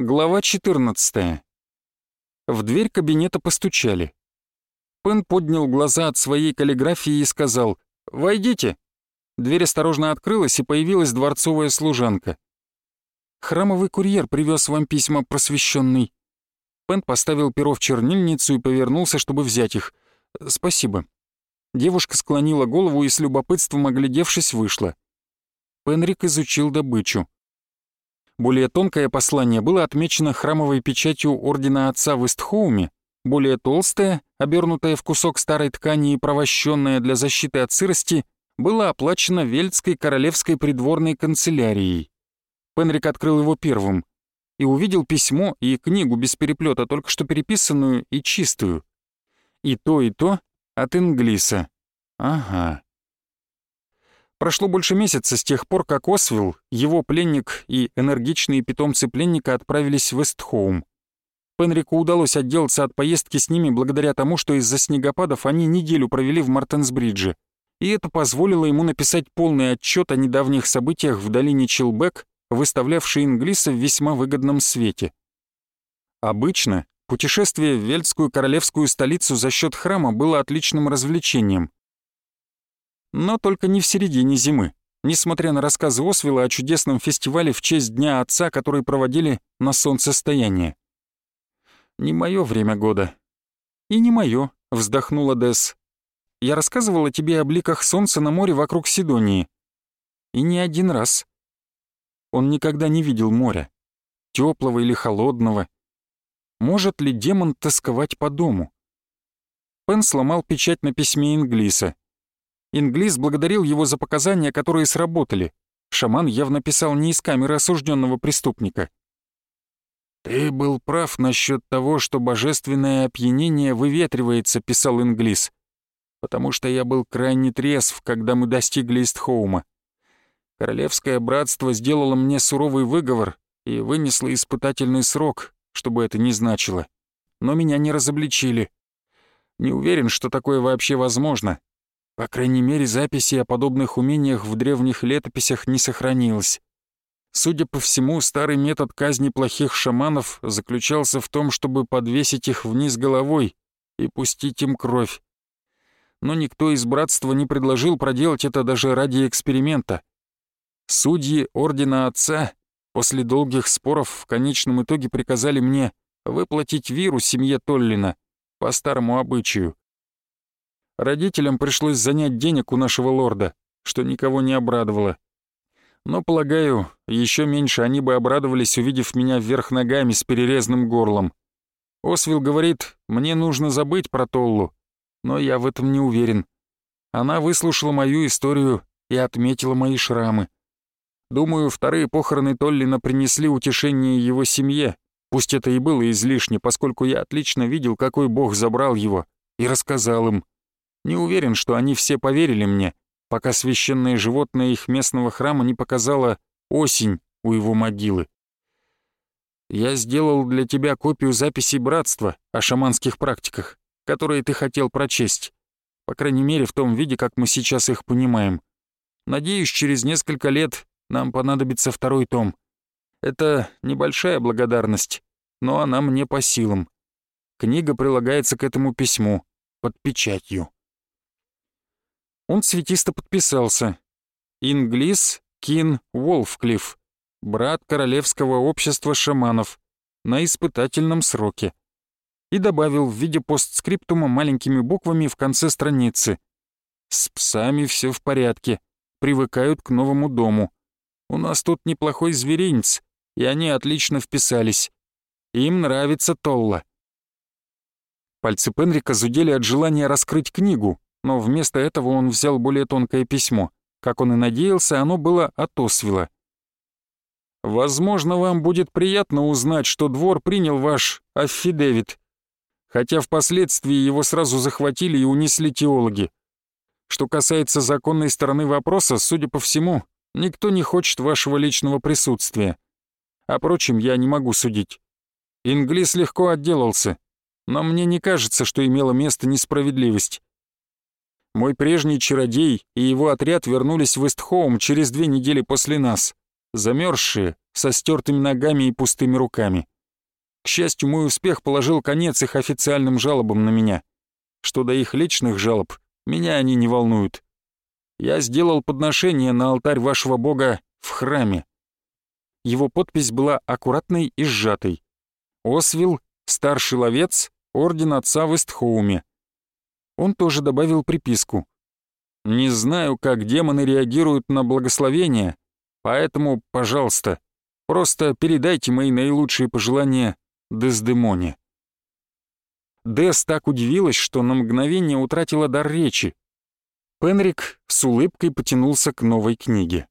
Глава 14. В дверь кабинета постучали. Пен поднял глаза от своей каллиграфии и сказал «Войдите». Дверь осторожно открылась, и появилась дворцовая служанка. «Храмовый курьер привез вам письма, просвещенный». Пен поставил перо в чернильницу и повернулся, чтобы взять их. «Спасибо». Девушка склонила голову и с любопытством оглядевшись вышла. Пенрик изучил добычу. Более тонкое послание было отмечено храмовой печатью ордена отца в Истхоуме, более толстое, обернутое в кусок старой ткани и провощенное для защиты от сырости, было оплачено Вельдской королевской придворной канцелярией. Пенрик открыл его первым и увидел письмо и книгу без переплета, только что переписанную и чистую. И то, и то от Инглиса. Ага. Прошло больше месяца с тех пор, как Освилл, его пленник и энергичные питомцы пленника отправились в Эстхоум. Пенрику удалось отделаться от поездки с ними благодаря тому, что из-за снегопадов они неделю провели в Мартенсбридже. И это позволило ему написать полный отчет о недавних событиях в долине Чилбек, выставлявший Инглиса в весьма выгодном свете. Обычно путешествие в Вельдскую королевскую столицу за счет храма было отличным развлечением — но только не в середине зимы, несмотря на рассказы Освела о чудесном фестивале в честь Дня Отца, который проводили на солнцестояние. «Не мое время года». «И не мое», — вздохнула Десс. «Я рассказывала тебе о бликах солнца на море вокруг Сидонии. И не один раз. Он никогда не видел моря, теплого или холодного. Может ли демон тосковать по дому?» Пен сломал печать на письме Инглиса — Инглис благодарил его за показания, которые сработали. Шаман явно писал не из камеры осужденного преступника. «Ты был прав насчет того, что божественное опьянение выветривается», — писал Инглис. «Потому что я был крайне трезв, когда мы достигли Истхоума. Королевское братство сделало мне суровый выговор и вынесло испытательный срок, чтобы это не значило. Но меня не разобличили. Не уверен, что такое вообще возможно, по крайней мере, записи о подобных умениях в древних летописях не сохранилось. Судя по всему, старый метод казни плохих шаманов заключался в том, чтобы подвесить их вниз головой и пустить им кровь. Но никто из братства не предложил проделать это даже ради эксперимента. Судьи Ордена Отца после долгих споров в конечном итоге приказали мне выплатить виру семье Толлина по старому обычаю. Родителям пришлось занять денег у нашего лорда, что никого не обрадовало. Но, полагаю, еще меньше они бы обрадовались, увидев меня вверх ногами с перерезанным горлом. Освил говорит, мне нужно забыть про Толлу, но я в этом не уверен. Она выслушала мою историю и отметила мои шрамы. Думаю, вторые похороны Толлина принесли утешение его семье, пусть это и было излишне, поскольку я отлично видел, какой бог забрал его, и рассказал им. Не уверен, что они все поверили мне, пока священное животное их местного храма не показало осень у его могилы. Я сделал для тебя копию записей братства о шаманских практиках, которые ты хотел прочесть. По крайней мере, в том виде, как мы сейчас их понимаем. Надеюсь, через несколько лет нам понадобится второй том. Это небольшая благодарность, но она мне по силам. Книга прилагается к этому письму под печатью. Он цветисто подписался. Инглис Кин Волфклифф, брат Королевского общества шаманов, на испытательном сроке. И добавил в виде постскриптума маленькими буквами в конце страницы. «С псами все в порядке, привыкают к новому дому. У нас тут неплохой зверинец, и они отлично вписались. Им нравится Толла». Пальцы Пенрика зудели от желания раскрыть книгу, но вместо этого он взял более тонкое письмо. Как он и надеялся, оно было от Освила. «Возможно, вам будет приятно узнать, что двор принял ваш аффидевит, хотя впоследствии его сразу захватили и унесли теологи. Что касается законной стороны вопроса, судя по всему, никто не хочет вашего личного присутствия. О прочем я не могу судить. Инглис легко отделался, но мне не кажется, что имела место несправедливость. Мой прежний чародей и его отряд вернулись в Эстхоум через две недели после нас, замерзшие, со стертыми ногами и пустыми руками. К счастью, мой успех положил конец их официальным жалобам на меня. Что до их личных жалоб, меня они не волнуют. Я сделал подношение на алтарь вашего бога в храме. Его подпись была аккуратной и сжатой. Освил, старший ловец, орден отца в Эстхоуме. Он тоже добавил приписку. «Не знаю, как демоны реагируют на благословение, поэтому, пожалуйста, просто передайте мои наилучшие пожелания Дездемоне». Дес так удивилась, что на мгновение утратила дар речи. Пенрик с улыбкой потянулся к новой книге.